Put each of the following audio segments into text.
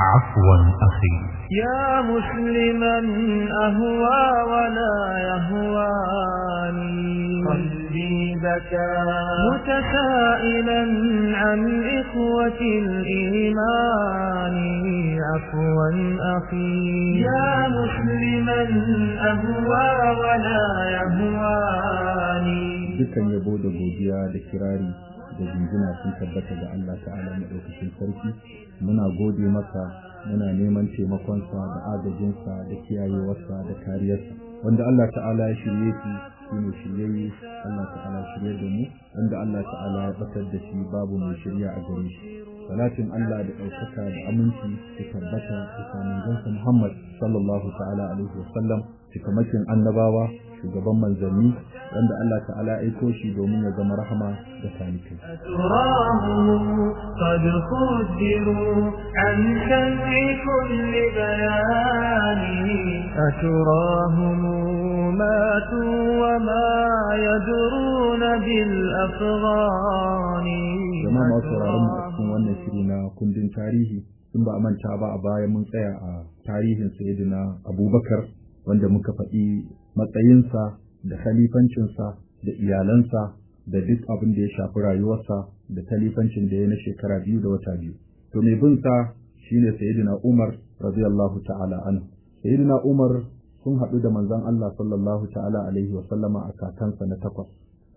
عفوا أخي. يا مسلما أهوى ولا يهواني. قلبي بكى. متسائلا عن إخوة الإيمان. عفوا أخي. يا مسلما أهوى ولا يهواني. dukkan yabo da godiya da jinjina sun tabbata ga Allah ta'ala maɗaukakin sarki. Muna gode masa muna neman taimakonsa da agajinsa da kiyayewarsa da kariyarsa. Wanda Allah ta'ala ya shirye shi shine shiryayye. Allah ta'ala shirye da mu. Wanda Allah ta'ala ya batar da shi babu mai shirya a gare shi. Salatin Allah da ɗaukaka da aminci su tabbata da samun gansa Muhammad sallallahu ta'ala alaihi wasallam cikamakin annabawa shugaban manzanni wanda Allah ta'ala ya aiko shi domin ya zama rahama da talikai قد خدروا عن سمع كل بيان أتراهم ماتوا وما يدرون بالأفغان mu a cikin wannan shiri na kundin tarihi in ba a manta ba a baya mun tsaya a tarihin sayyidina abubakar wanda muka faɗi matsayinsa da khalifancinsa da iyalansa da duk abin da ya shafi rayuwarsa da khalifancin da ya na shekara biyu da wata biyu. To mai bin sa shine sayyidina umar radiyallahu ta'ala anhu. Sayyidina umar sun haɗu da manzon Allah sallallahu ta'ala alaihi wa sallama a kakansa na takwas.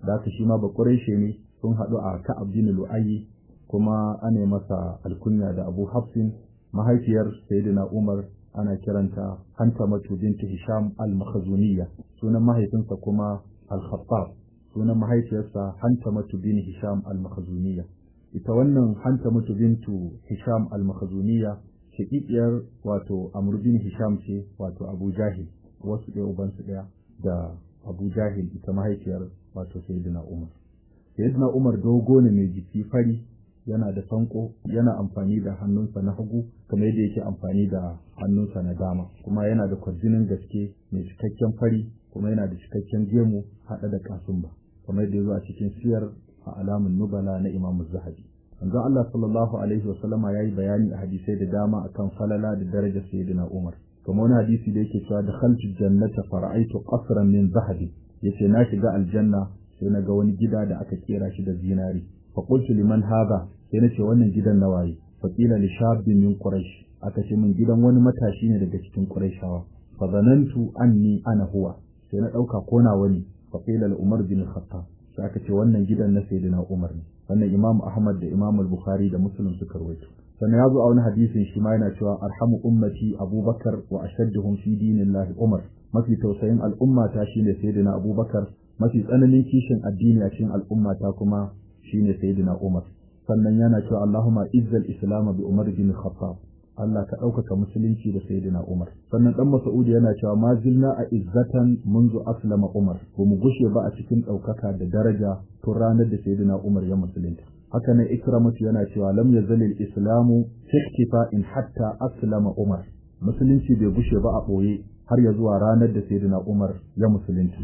Da haka shi ma ba ne sun haɗu a Ka'ab bin Lu'ayyi kuma ana masa alkunya da Abu Hafsin mahaifiyar Sayyidina Umar ana kiranta Hantamatu binti Hisham al-Makhzuniyya sunan mahaifinsa kuma al-Khattab. Sunan mahaifiyarsa Hantamatu bin Hisham al-Makhzuniyya ita wannan Hantamatu bintu Hisham al-Makhzuniyya shaƙiƙiyar wato Amr bin Hisham ce wato Abu Jahil. Wasu ɗaya ubansu ɗaya da Abu Jahil ita mahaifiyar wato Sayyidina Umar. Sayyidina Umar dogo ne mai jiki fari yana da sanko yana amfani da hannunsa na hagu kamar yadda yake amfani da hannunsa na dama. Kuma yana da kwarjinin gaske mai cikakken fari kuma yana da cikakken gemu haɗa da kasumba. Kamar yadda ya zo a cikin siyar a alamun nubala na Imam Zahabi. Manzon Allah sallallahu alaihi wa sallama yayi bayani a hadisai da dama akan falala da darajar sayyidina Umar. Kamar wani hadisi da yake cewa da khaltu jannata fara'aitu qasran min zahabi. Yace na shiga aljanna sai na ga wani gida da aka kera shi da zinari. Fa qultu liman sai nace wannan gidan na waye? Fa qila li shabbin min quraish aka ce min gidan wani matashi ne daga cikin quraishawa fa zanantu anni ana huwa. Sai na ɗauka ko na wani fa li umar bin khattab. Sai aka ce wannan gidan na sayyidina umar ne. Wannan imam ahmad da imam al-bukhari da muslim suka rawaito. Sannan ya zo a wani hadisin shi ma yana cewa arhamu ummati abubakar wa ashadduhum fi dinillahi umar. Mafi tausayin al'ummata shine sayyidina abubakar. Mafi tsananin kishin addini a cikin al'ummata kuma shine sayyidina Umar. Sannan yana cewa Allahumma izzal islam bi Umar bin Khattab. Allah ka ɗaukaka musulunci da sayyidina Umar. Sannan dan Mas'ud yana cewa ma zilna a izzatan munzu aslama Umar. Ko mu gushe ba a cikin ɗaukaka da daraja tun ranar da sayyidina Umar ya musulunta. Haka nan Ikramatu yana cewa lam yazal al-islamu in hatta aslama Umar. Musulunci bai gushe ba a ɓoye har ya zuwa ranar da sayyidina Umar ya musulunta.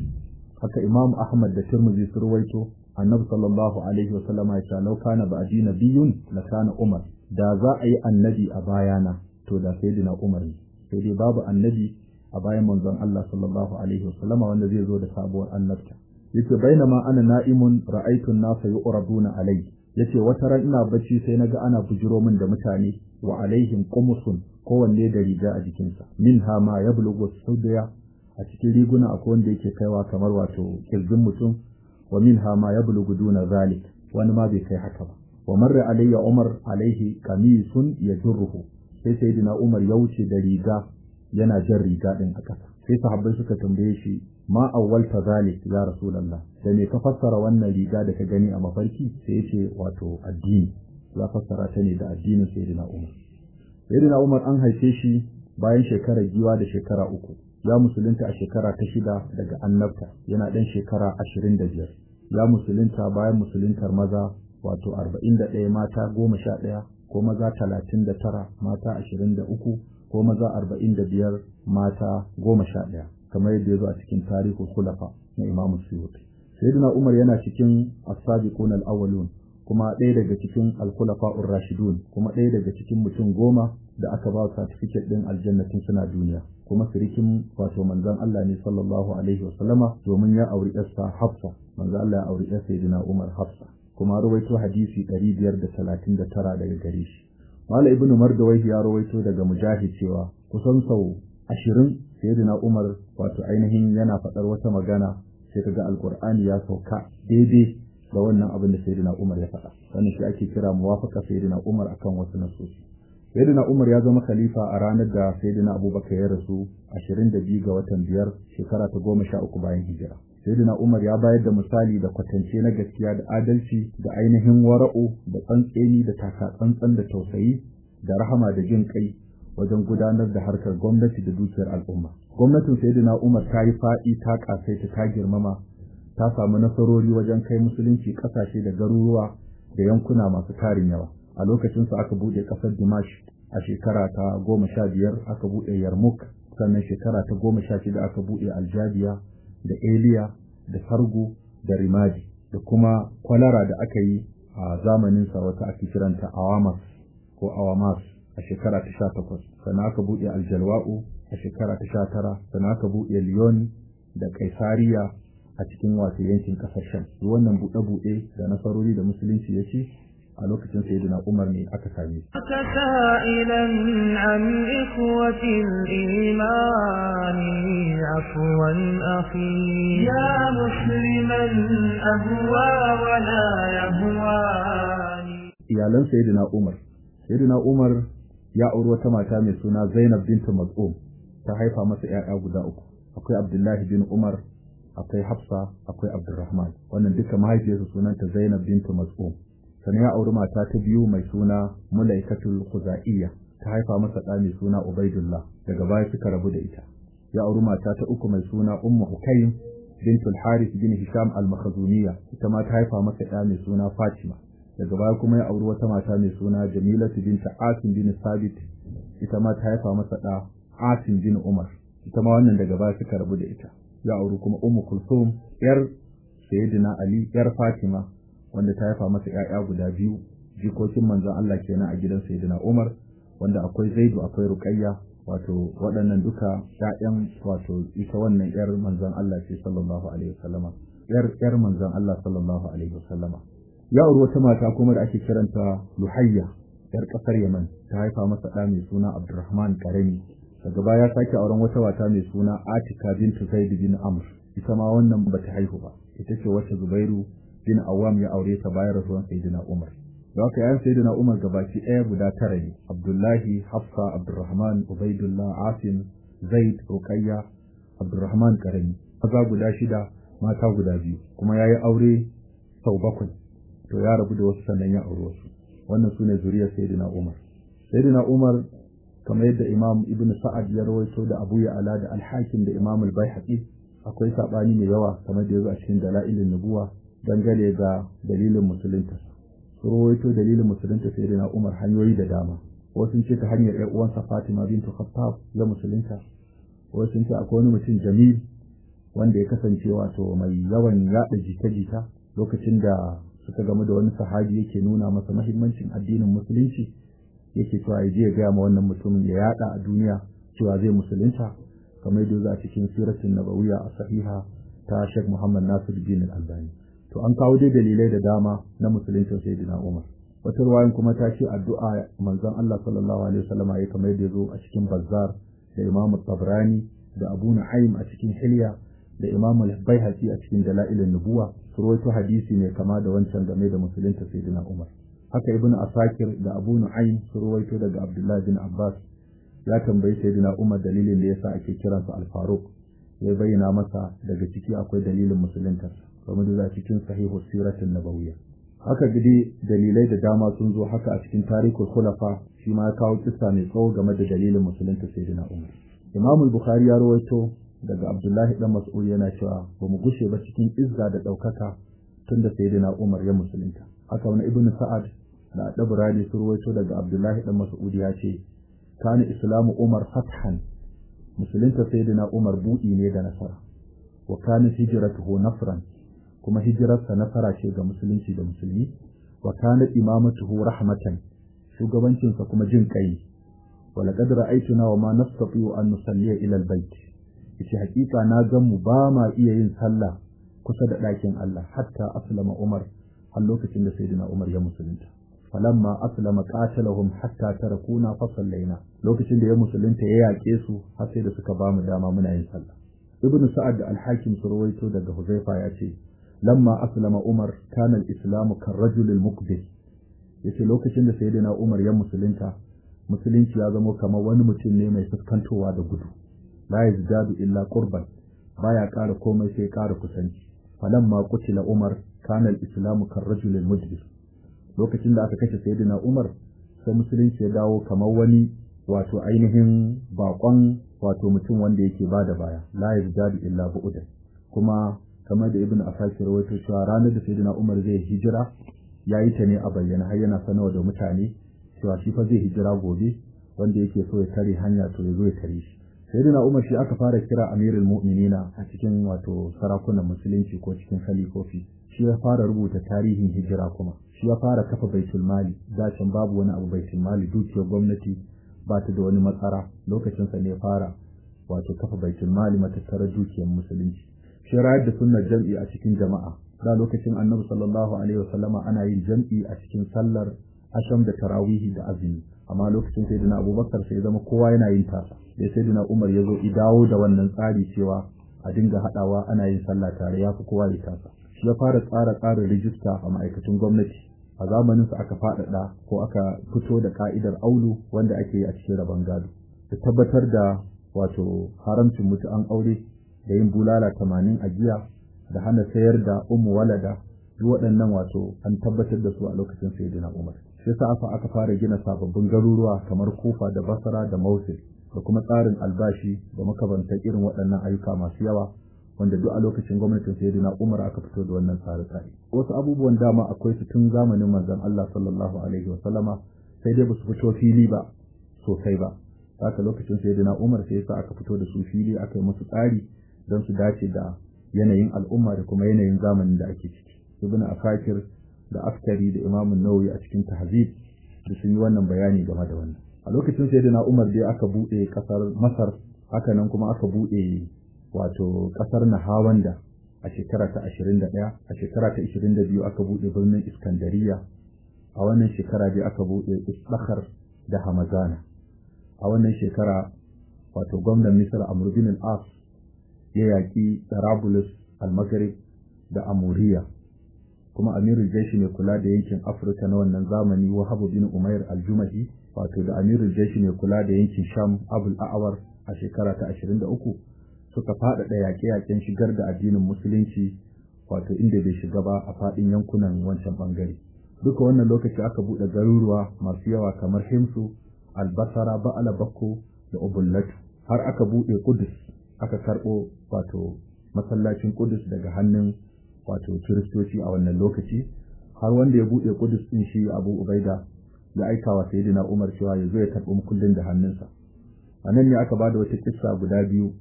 Haka Imam Ahmad da Tirmidhi sun ruwaito Annabi sallallahu alaihi wa ya ce law kana ba'di nabiyyun la kana Umar. Da za a yi annabi a bayana to da sayyidina Umar ne. Sai dai babu annabi a bayan manzon Allah sallallahu alaihi wa wanda zai zo da sabuwar annabta. Yace bainama ana na'imun ra'aytu an-nasa yu'raduna alayhi ya ce wata ran ina bacci sai na ga ana bujiro min da mutane wa alaihim qumusun kowanne da riga a jikinsa. Minha ma yablughu sudya a cikin riguna akwai wanda yake kaiwa kamar wato ƙirjin mutum wa minha ma yablughu duna zalik wani ma bai kai haka ba. Wa marra alayya umar alaihi qamisun yajruhu sai sayyidina umar ya wuce da riga yana jan riga din a kasa suka tambaye shi ma awwalta zalik ya rasulullah da me ka fassara wannan riga da ka gani a mafarki? Sai ya ce wato addini. Ya fassara ta ne da addinin sayyidina umar. Sayyidina umar an haife shi bayan shekarar giwa da shekara uku. Ya musulunta a shekara ta shida daga annabta. Yana ɗan shekara ashirin da biyar. Ya musulunta bayan musuluntar maza wato arba'in da ɗaya mata goma sha ɗaya ko maza talatin da tara mata ashirin da uku ko maza arba'in da biyar mata goma sha ɗaya kamar yadda ya zo a cikin tarihin kulafa na imamu suyuti. Sayyidina umar yana cikin as-sabiqun al-awwalun kuma ɗaya daga cikin alkhulafa'ur rashidun kuma ɗaya daga cikin mutum goma da aka ba certificate ɗin aljannatin suna duniya. Kuma sirikin wato manzon Allah ne sallallahu alaihi wa sallama domin ya auri yarsa Hafsa. Manzon Allah ya auri yarsa Sayyidina Umar Hafsa. Kuma rawaito hadisi 539 daga gare shi. Malam Ibn Mardawai ya rawaito daga Mujahid cewa kusan sau ashirin Sayyidina Umar wato ainihin yana faɗar wata magana sai kaga Alƙur'ani ya sauka daidai da wannan abin da Sayyidina Umar ya faɗa. Wannan shi ake kira muwafaqa Sayyidina Umar akan wasu nasosi Sayyidina Umar ya zama khalifa a ranar da Sayyidina Abubakar ya rasu 22 ga watan biyar shekara ta 13 bayan hijira Sayyidina Umar ya bayar da misali da kwatance na gaskiya da adalci da ainihin wara'u da tsantseni da taka tsantsan da tausayi da rahama da jin kai wajen gudanar da harkar gwamnati da dukiyar al'umma. Gwamnatin Sayyidina Umar ta yi faɗi ta kasaita ta girmama ta samu nasarori wajen kai musulunci ƙasashe da garuruwa da yankuna masu tarin yawa. A lokacinsa aka buɗe ƙasar Dimash a shekara ta goma sha biyar aka buɗe Yarmouk sannan shekara ta goma sha shida aka buɗe Aljabiya da Eliya da Sargo da Rimadi da kuma kwalara da aka yi a zamaninsa wata ake kiranta Awamas ko Awamas a shekara ta sha takwas. Sannan aka buɗe Aljalwa'u a shekara ta sha tara. Sannan aka buɗe Lyon da Kaisariya a cikin wato yankin ƙasar Sham. Wannan buɗe-buɗe da nasarori da musulunci ya ce a lokacin sayyidina Umar ne aka same shi. Tasailan an ikwatil iman afwan Umar. Sayyidina Umar ya auri wata mata mai suna Zainab bint Maz'um. Ta haifa masa ƴaƴa guda uku. Akwai Abdullahi bin Umar akwai Hafsa akwai Abdurrahman. Wannan duka mahaifiyarsa sunanta Zainab bint Mas'ud sannan ya auri mata ta biyu mai suna Mulaikatul Khuzaiya. Ta haifa masa ɗa mai suna Ubaidullah. Daga baya suka rabu da ita. Ya auri mata ta uku mai suna Ummu Hukaym bintul Harith bin Hisham al-Makhzumiyya. Ita ma ta haifa masa ɗa mai suna Fatima. Daga baya kuma ya auri wata mata mai suna Jamilatu bint Asim bin Sabit. Ita ma ta haifa masa ɗa Asim bin Umar. Ita ma wannan daga baya suka rabu da ita. Ya auri kuma Ummu Kulsum yar Sayyidina Ali yar Fatima. Wanda ta haifa masa ƴaƴa guda biyu jikokin manzon Allah kenan a gidan Sayyidina Umar wanda akwai Zaidu akwai Ruqayya wato waɗannan duka ƴaƴan wato ita wannan ƴar manzon Allah ce sallallahu alaihi wasallama ƴar ƴar manzon Allah sallallahu alaihi wasallama. Ya auri wata mata kuma da ake kiranta Luhayya ƴar ƙasar Yaman ta haifa masa ɗa mai suna Abdurrahman Karami. Daga baya ya sake auren wata mata mai suna Atika bintu Zaid bin Amr ita ma wannan bata haihu ba ita ce wacce Zubairu bin Awam ya aure ta bayan rasuwan Sayyidina Umar. Da haka yayin Sayyidina Umar gabaki ɗaya guda tara ne. Abdullahi, Hafsa, Abdurrahman, Ubaidullah, Asim, Zaid, Ruqayya, Abdurrahman Karami. Maza guda shida, mata guda biyu. Kuma ya yi aure sau bakwai. To ya rabu da wasu sannan ya aure wasu. Wannan su ne zuriyar Sayyidina Umar. Sayyidina Umar kamar yadda Imam Ibn Sa'ad ya rawaito da Abu Ya'la da Al-Hakim da Imam Al-Baihaqi akwai saɓani mai yawa kamar da ya zo a cikin Dalailin Nubuwa dangane ga dalilin musulunta. Su rawaito dalilin musulunta sai da Umar hanyoyi da dama. Wasu ce ta hanyar ƴan uwansa Fatima bintu Khattab ya musulunta. Wasu ce akwai wani mutum Jamil wanda ya kasance wato mai yawan yada jita-jita lokacin da suka gamu da wani sahabi yake nuna masa mahimmancin addinin musulunci. Yake cewa ya je ya gaya ma wannan mutumin ya yada a duniya cewa zai musulunta. Kamar yadda za a cikin siratin nabawiyya a sahiha ta Sheikh Muhammad Nasir bin Al-Albani. To an kawo dai dalilai da dama na musuluncin sayyidina Umar. Wata ruwayan kuma ta ce addu'a manzon Allah sallallahu alaihi wasallam ya kamar yadda zo a cikin Bazzar da Imam Tabrani da Abu Nu'aym a cikin Hilya da Imam Al-Baihaqi a cikin Dalailun Nubuwa rawaito hadisi ne kama da wancan game da musulunta sayyidina Umar. Haka Ibn Asakir da Abu Nu'aym su rawaito daga Abdullah bin Abbas. Ya tambayi sayyidina Umar dalilin da yasa ake kiransa Al-Faruq. Ya bayyana masa daga ciki akwai dalilin musuluntarsa. Kamar da cikin sahihu siratin nabawiyya. Haka gidi dalilai da dama sun zo haka a cikin tarihul khulafa shi ma kawo kissa mai tsawo game da dalilin musulunta sayyidina Umar. Imam al-Bukhari ya rawaito daga Abdullahi dan Mas'ud yana cewa ba mu gushe ba cikin izza da ɗaukaka tunda sayyidina Umar ya musulunta. Haka wani Ibn Sa'ad da Dabrani sun rawaito daga Abdullahi dan Mas'ud ya ce kana islamu Umar fathan musulunta sayyidina Umar buɗi ne da nasara. Wa kana hijratuhu nasran kuma hijirarsa nasara ce ga musulunci da musulmi wa kana imamatuhu rahmatan shugabancinsa kuma jin kai wala qad ra'aytuna wa ma nastati'u an nusalliya ila al-bayt. Yace hakika na gan mu ba ma iya yin sallah kusa da ɗakin Allah hatta aslama Umar har lokacin da sayyidina Umar ya musulunta. Falamma aslama qatalahum hatta tarakuna fa sallaina. Lokacin da ya musulunta ya yake su har sai da suka ba mu dama muna yin sallah. Ibn sa'ad al-hakim surwaito daga huzaifa ya ce lamma aslama umar kana al-islamu karrajul al-muqbil ya ce lokacin da sayyidina umar ya musulunta musulunci ya zama kamar wani mutum ne mai fuskantowa da gudu la yazdadu illa qurban baya ƙara komai sai ƙara kusanci falamma qutila umar kana al-islamu karrajul al-mujbil lokacin da aka kashe sayyidina Umar sai musulunci ya dawo kamar wani wato ainihin bakon wato mutum wanda yake ba da baya la yazdadu illa bu'da kuma kamar da ibnu asakir rawaito cewa ranar da sayyidina Umar zai hijira yayi ta ne a bayyana har yana sanarwa da mutane cewa shi fa zai hijira gobe wanda yake so ya tare hanya to ya zo ya tare shi. Sayyidina Umar shi aka fara kira amirul mu'minina a cikin wato sarakunan musulunci ko cikin khalifofi. Shi ya fara rubuta tarihin hijira kuma. Shi ya fara kafa baitul mali. Dacin babu wani abu baitul mali dukiyar gwamnati ba ta da wani matsara. Lokacin sa ne ya fara wato kafa baitul mali matattarar dukiyar musulunci. Shi rayar da sunnar jam'i a cikin jama'a. Da lokacin annabi sallallahu alaihi wasallama ana yin jam'i a cikin sallar asham da tarawihi da azumi. Amma lokacin sayyidina abubakar sai zama kowa yana yin tasa. Sai sayyidina umar ya zo i dawo da wannan tsari cewa a dinga haɗawa ana yin sallah tare ya fi kowa ya tasa. Ya fara tsara tsarin rijista a ma'aikatan gwamnati. A zamanin sa aka faɗaɗa ko aka fito da ka'idar aulu wanda ake yi a cikin rabon gado. Da tabbatar da wato haramcin mutu'an aure da yin bulala tamanin a jiya da hana sayar da umu walada duk waɗannan wato an tabbatar da su a lokacin sayyidina umar. Sai sa aka aka fara gina sababbin garuruwa kamar kufa da basra da mausil da kuma tsarin albashi da makabantar irin waɗannan ayyuka masu yawa wanda duk a lokacin gwamnatin sayyidina Umar aka fito da wannan tsare-tsare. Wasu abubuwan dama akwai su tun zamanin manzon Allah sallallahu alaihi wa sallama sai dai ba su fito fili ba sosai ba. Haka lokacin sayyidina Umar sai yasa aka fito da su fili aka yi musu tsari don su dace da yanayin al'umma da kuma yanayin zamanin da ake ciki. Ibn Asakir da Askari da Imam Nawawi a cikin Tahzib da sun yi wannan bayani game da wannan. A lokacin sayyidina Umar dai aka buɗe ƙasar Masar haka nan kuma aka buɗe wato ƙasar Nahawanda a shekara ta 21 a shekara ta 22 aka buɗe birnin Iskandariya a wannan shekara dai aka buɗe Isbakhar da Hamazana. A wannan shekara wato gwamnan Misr Amr al-As ya yaki Tarabulus al-Maghrib da Amuriya. Kuma Amirul Jaishi mai kula da yankin Afirka na wannan zamani Wahab bin Umair al-Jumahi wato da Amirul Jaishi mai kula da yankin Sham Abul A'war a shekara ta 23 suka faɗaɗa yaƙe-yaƙen shigar da addinin musulunci wato inda bai shiga ba a faɗin yankunan wancan ɓangare. Duka wannan lokaci aka buɗe garuruwa masu yawa kamar himsu albasara ba'ala bakko da ubullatu har aka buɗe kudus. Aka karɓo wato masallacin kudus daga hannun wato kiristoci a wannan lokaci. Har wanda ya buɗe kudus ɗin shi abu ubaida ya aika wa sayyidina umar cewa ya zo ya karɓi mukullin da hannunsa. A nan ne aka ba da wata kissa guda biyu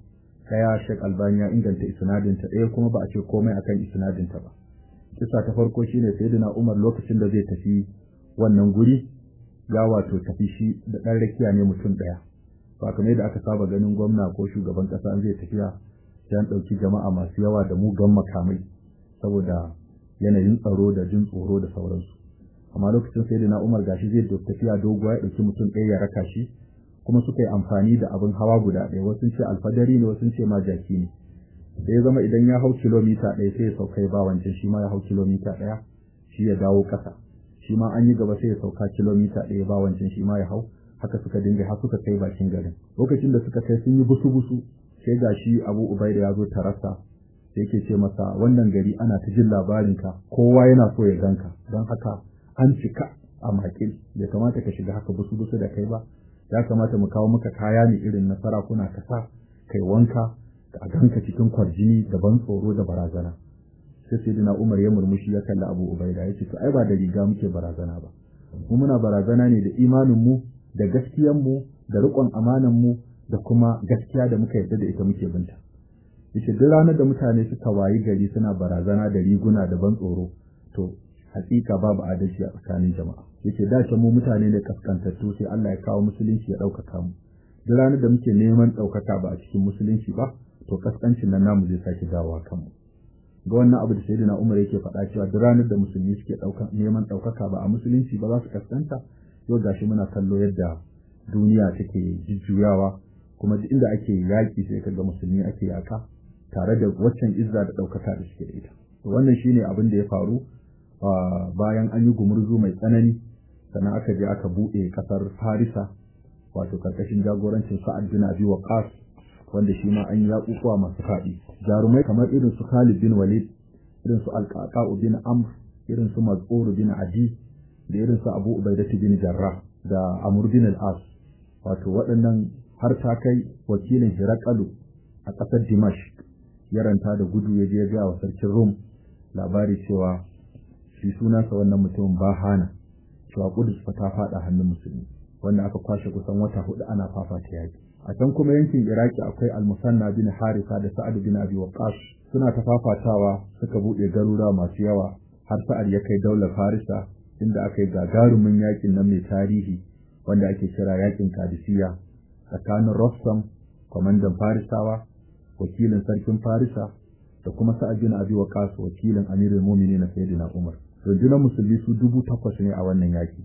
ɗaya Sheikh Albani ya inganta isnadinta ɗaya kuma ba a ce komai akan isnadinta ba. Kisa ta farko shine sayyidina Umar lokacin da zai tafi wannan guri ya wato tafi shi da ɗan rakiya ne mutum ɗaya. Ba kamar yadda aka saba ganin gwamna ko shugaban ƙasa an zai tafiya sai an ɗauki jama'a masu yawa da mugan makamai saboda yanayin tsaro da jin tsoro da sauransu. Amma lokacin sayyidina Umar gashi zai tafiya doguwa ya ɗauki mutum ɗaya ya raka shi kuma suka yi amfani da abin hawa guda ɗaya. Wasu ce alfadari ne wasu ce ma jaki ne ya zama idan ya hau kilomita ɗaya sai ya sauka ya ba wancan shi ma ya hau kilomita ɗaya shi ya dawo ƙasa. Shi ma an yi gaba sai ya sauka kilomita ɗaya ba wancan shi ma ya hau. Haka suka dinga har suka kai bakin garin. Lokacin da suka kai sun yi busu busu sai ga shi abu ubaida ya zo tarasa sai yake ce masa wannan gari ana ta jin labarinka kowa yana so ya ganka don haka an cika a makil. Bai kamata ka shiga haka busu busu da kai ba. Ya kamata mu kawo maka kaya ne irin na sarakuna ka sa kai wanka a ganka cikin kwarjini da ban tsoro da barazana. Sai sai dina Umar ya murmushi ya kalli Abu Ubaida ya ce to ai ba da riga muke barazana ba. Mu muna barazana ne da imanin mu da gaskiyan mu da riƙon amanan mu da kuma gaskiya da muka yarda da ita muke binta ya ce duk ranar da mutane suka wayi gari suna barazana da riguna da ban tsoro to hakika babu adalci a tsakanin jama'a. Yake dace mu mutane ne kaskantattu sai Allah ya kawo musulunci ya ɗaukaka mu. Duk ranar da muke neman ɗaukaka ba a cikin musulunci ba to kaskancin nan namu zai sake dawowa kanmu. Ga wannan abu da sayyidina Umar yake faɗa cewa duk ranar da musulmi suke neman ɗaukaka ba a musulunci ba za su kaskanta yau gashi muna kallo yadda duniya take jujjuyawa kuma duk inda ake yaƙi sai kaga musulmi ake yaka tare da waccan izza da ɗaukaka da suke da ita. Wannan shine abin da ya faru bayan an yi gumurzu mai tsanani sannan aka je aka buɗe ƙasar Farisa wato ƙarƙashin jagorancin Sa'ad bin Abi Waqqas wanda shi ma an yi yaƙuƙuwa masu faɗi. Jarumai kamar irin su Khalid bin Walid irin su Al-Qaqa'u bin Amr irin su Maz'ur bin Adi da irin su Abu Ubaidah bin Jarrah da Amr bin al-As. Wato waɗannan har ta kai wakilin Hirakalu a ƙasar Dimashq ya ranta da gudu ya je ga wa sarkin Rum labari cewa shi sunansa wannan mutumin Bahana cewa Qudus fa ta faɗa hannun musulmi wanda aka kwashe kusan wata huɗu ana fafata yaki a can kuma yankin Iraki akwai Al-Musanna bin Harisa da Sa'ad bin Abi Waqqas. Suna ta fafatawa suka buɗe garuruwa masu yawa har Sa'ad ya kai daular Farisa inda aka yi gagarumin yaƙin nan mai tarihi wanda ake kira yaƙin Kadisiya tsakanin Rostam kwamandan Farisawa wakilin sarkin Farisa da kuma Sa'ad Abi Waqqas wakilin Amirul Mu'minin Sayyidina Umar. Rundunar musulmi su dubu takwas ne a wannan yaki.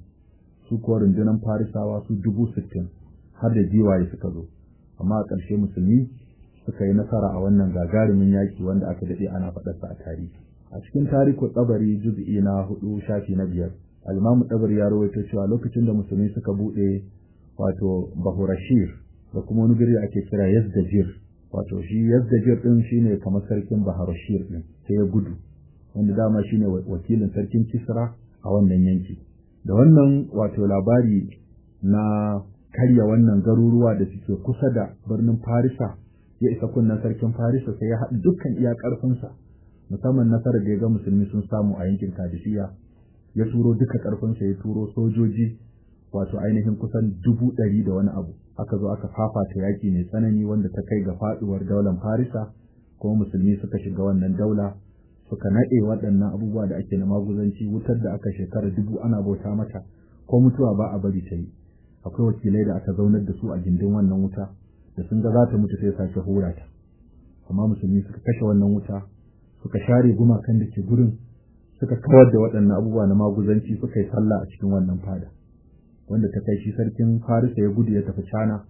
Su kuwa rundunar Farisawa su dubu sittin har da giwaye suka zo. Amma a ƙarshe musulmi suka yi nasara a wannan gagarumin yaki wanda aka daɗe ana faɗarsa a tarihi. A cikin tarihi tsabari juz'i na huɗu shafi na biyar al-imamu tsabari ya rawaito cewa lokacin da musulmi suka buɗe wato bahurashir da kuma wani gari ake kira yazdajir wato shi yazdajir din shine kamar sarkin baharashir din sai ya gudu wanda dama shine wakilin sarkin kisra a wannan yanki. Da wannan wato labari na karya wannan garuruwa da suke kusa da birnin Farisa ya isa kunnen sarkin Farisa sai ya haɗu dukkan iya ƙarfinsa musamman nasarar da ya ga musulmi sun samu a yankin Kadisiya ya turo duka ƙarfinsa ya turo sojoji wato ainihin kusan dubu ɗari da wani abu. Aka zo aka fafata yaƙi mai tsanani wanda ta kai ga faɗuwar daular Farisa kuma musulmi suka shiga wannan daula suka naɗe waɗannan abubuwa da ake na maguzanci wutar da aka shekara dubu ana bauta mata ko mutuwa ba a bari ta yi. Akwai wakilai da aka zaunar da su a gindin wannan wuta da sun ga za ta mutu sai sake hura ta. Amma musulmi suka kashe wannan wuta suka share gumakan da ke gurin suka kawar da waɗannan abubuwa na maguzanci suka yi sallah a cikin wannan fada. Wanda ta kai shi sarkin farisa ya gudu ya tafi cana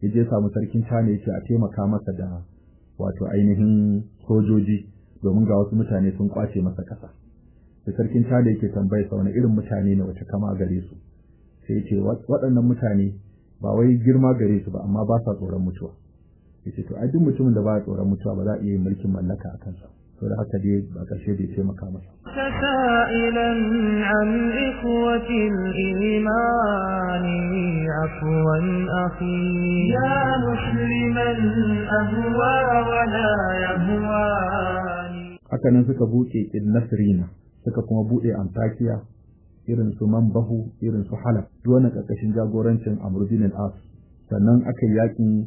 ya je samu sarkin cana ya ce a taimaka masa da wato ainihin sojoji domin ga wasu mutane sun ƙwace masa ƙasa. Da sarkin cana yake tambaye sa wani irin mutane ne wace kama gare su? Sai ce waɗannan mutane ba wai girma gare su ba amma ba sa tsoron mutuwa. Yace to ai duk mutumin da ba ya tsoron mutuwa ba za a iya yin mulkin mallaka a kansa. to da haka dai a ƙarshe bai taimaka masa sa'ilan an ikwatil imani afwan akhi. Ya musliman ahwa wa la haka nan suka buke kin nasrina suka kuma buɗe antakiya irin su manbahu irin su halab duk wannan ƙarƙashin jagorancin amr al-as. Sannan aka yaƙin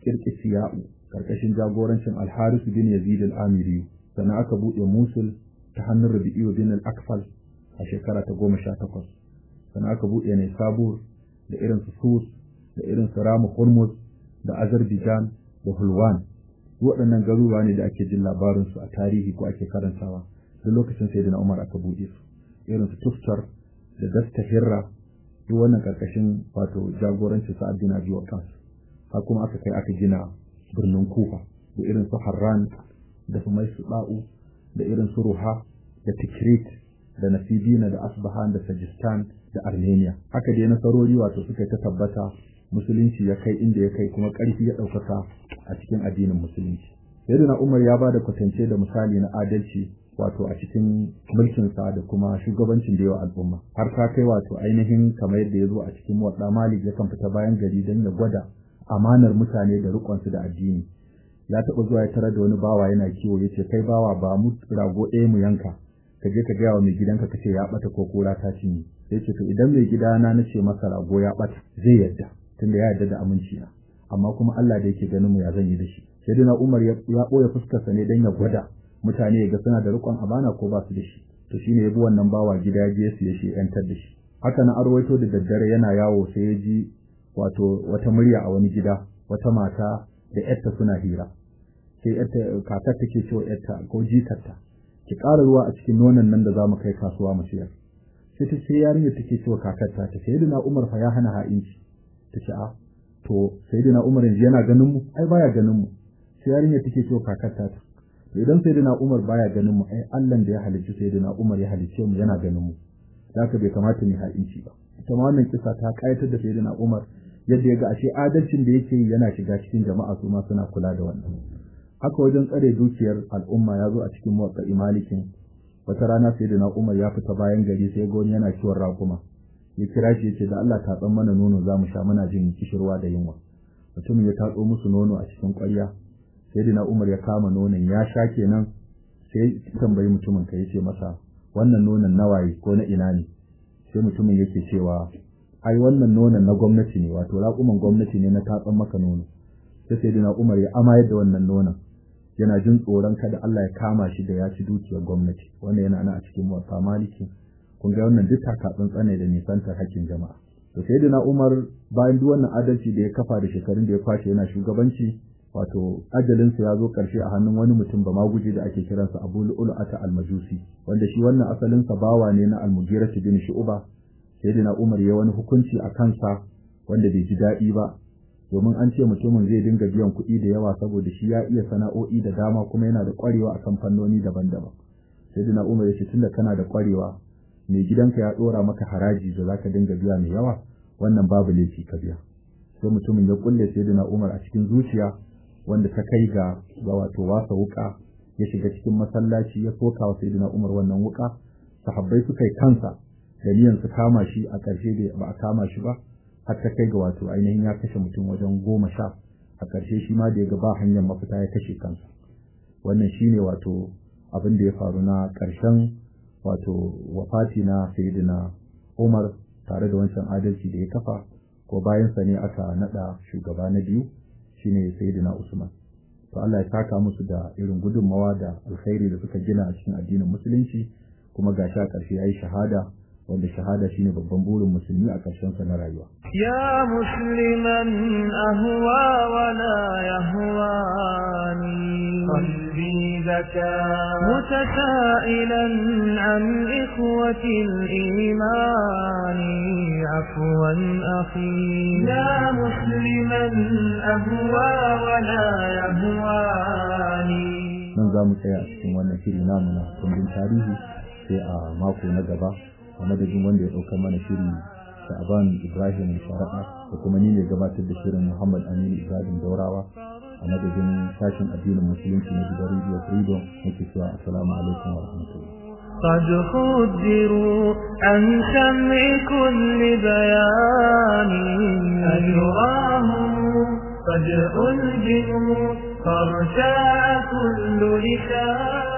kirkisiya'u ƙarƙashin jagorancin al-harith bin yazid al-amiri. Sannan aka buɗe Musul ta hannun Rabi'u bin al-Akfal a shekara ta goma sha takwas. Sannan aka buɗe ne Sabur da irin su Sus da irin su Ramu Hormuz da Azerbaijan da Hulwan. Waɗannan garuruwa ne da ake jin labarinsu a tarihi ko ake karantawa. Duk lokacin sai na Umar aka buɗe su. Irin su Tuftar da Dastahirra duk wannan ƙarƙashin wato jagorancin Sa'ad bin Abi Waqqas. Har kuma aka kai aka gina birnin Kufa da irin su Harran da Humay Ba'u da irin su Ruha da Tikrit da Nasibina da Asbahan da Sajistan da Armenia. Haka dai nasarori wato suka ta tabbata musulunci ya kai inda ya kai kuma ƙarfi ya ɗaukaka a cikin addinin musulunci. Sayyidina Umar ya ba da kwatance da misali na adalci wato a cikin mulkinsa da kuma shugabancin da yawa al'umma. Har ta kai wato ainihin kamar yadda ya zo a cikin muwadda malik yakan fita bayan gari don ya gwada amanar mutane da riƙonsu da addini. Ya taɓa zuwa ya tarar da wani bawa yana kiwo ya ce kai bawa ba mu rago ɗaya mu yanka ka je ka gaya wa mai gidanka ka ce ya ɓata ko kura ta cinye. Sai ce to idan mai gidana na ce masa rago ya ɓata zai yarda tunda ya yarda da aminci na amma kuma Allah da yake ganin mu ya zan yi da shi? Sai dai Umar ya ɓoye fuskarsa ne don ya gwada mutane ya ga suna da riƙon amana ko ba su da shi. To shine ya bi wannan bawa gida je su ya shi yantar da shi. Haka na arwaito da daddare yana yawo sai ya ji wato wata murya a wani gida wata mata da yarta suna hira. Sai yarta kakar take cewa yarta ko jikarta ki ƙara ruwa a cikin nonon nan da za mu kai kasuwa mu siyar. Sai ta ce yarinya take cewa kakarta ta sai na Umar fa ya hana ha'inci. Ta ce a to sayyidina Umar yanzu yana ganin mu? Ai baya ganin mu. Sai yarinya take cewa kakarta ta to idan sayyidina Umar baya ganin mu ai Allah da ya halicci sayyidina Umar ya halicce mu yana ganin mu. Haka bai kamata mu ha'inci ba. Ita ma wannan kisa ta kayatar da sayyidina Umar yadda ya ga ashe adalcin da yake yi yana shiga cikin jama'a su ma suna kula da wannan. Haka wajen tsare dukiyar al'umma ya zo a cikin motsa malikin. Wata rana sayyidina Umar ya fita bayan gari sai ga wani yana kiwon raƙuma ya kira shi ya ce da Allah ta tsan mana nono za mu sha muna jin kishirwa da yunwa. Mutumin ya tatso musu nono a cikin ƙwarya. Sayyidina Umar ya kama nonon ya sha kenan. Sai tambayi mutumin ka ya ce masa wannan nonon nawaye ko na ina ne? Sai mutumin yake cewa ai wannan nonon na gwamnati ne wato raƙuman gwamnati ne na tatsan maka nono. Sai sayyidina Umar ya amayar da wannan nonon. Yana jin tsoron kada Allah ya kama shi da ya ci dukiyar gwamnati. Wannan yana nan a cikin wasa maliki. Kun ga wannan duk taka tsantsane da nisantar hakkin jama'a. To sayyidina Umar bayan duk wannan adalci da ya kafa da shekarun da ya kwashe yana shugabanci wato ajalinsa ya zo ƙarshe a hannun wani mutum ba ma guje da ake kiransa Abu Lu'lu'ata al-Majusi wanda shi wannan asalinsa bawa ne na al-Mughirah bin Shu'ba. Sayyidina Umar ya wani hukunci a kansa wanda bai ji daɗi ba. Domin an ce mutumin zai dinga biyan kuɗi da yawa saboda shi ya iya sana'o'i da dama kuma yana da ƙwarewa akan fannoni daban-daban. Sayyidina Umar ya ce tunda kana da ƙwarewa mai gidanka ya ɗora maka haraji da zaka dinga biya mai yawa wannan babu laifi ka biya. Sai mutumin ya kulle sayyidina Umar a cikin zuciya wanda ta kai ga ga wato wasa wuka ya shiga cikin masallaci ya soka wa sayyidina Umar wannan wuka sahabbai suka yi kansa da su kama shi a ƙarshe da ba a kama shi ba har ta kai ga wato ainihin ya kashe mutum wajen goma sha a ƙarshe shi ma da ya ga ba hanyar mafita ya kashe kansa. Wannan shine wato abin da ya faru na ƙarshen wato wafati na sayyidina Umar tare da wancan adalci da ya kafa ko bayan sa ne aka nada shugaba na biyu shine sayyidina Usman. To Allah ya saka musu da irin gudunmawa da alkhairi da suka gina a cikin addinin musulunci kuma gashi a ƙarshe yayi shahada wanda shahada shine babban burin musulmi a ƙarshen sa na rayuwa ya musliman ahwa wa la yahwani qalbi zaka mutasailan an ikhwati al-iman afwan akhi ya musliman ahwa wa la yahwani nan za mu tsaya a cikin wannan shiri namu na kundin tarihi sai a mako na gaba a madadin wanda ya ɗauka mana shiri sha'aban ibrahim shara'a da kuma ni ne gabatar da shirin muhammad aminu ibrahim daurawa a madadin sashen addinin musulunci na gidan radio freedom nake cewa assalamu alaikum wa rahmatullahi قد خدروا عن سمع كل بيان أجراهم قد ألجموا فارتاع كل لسان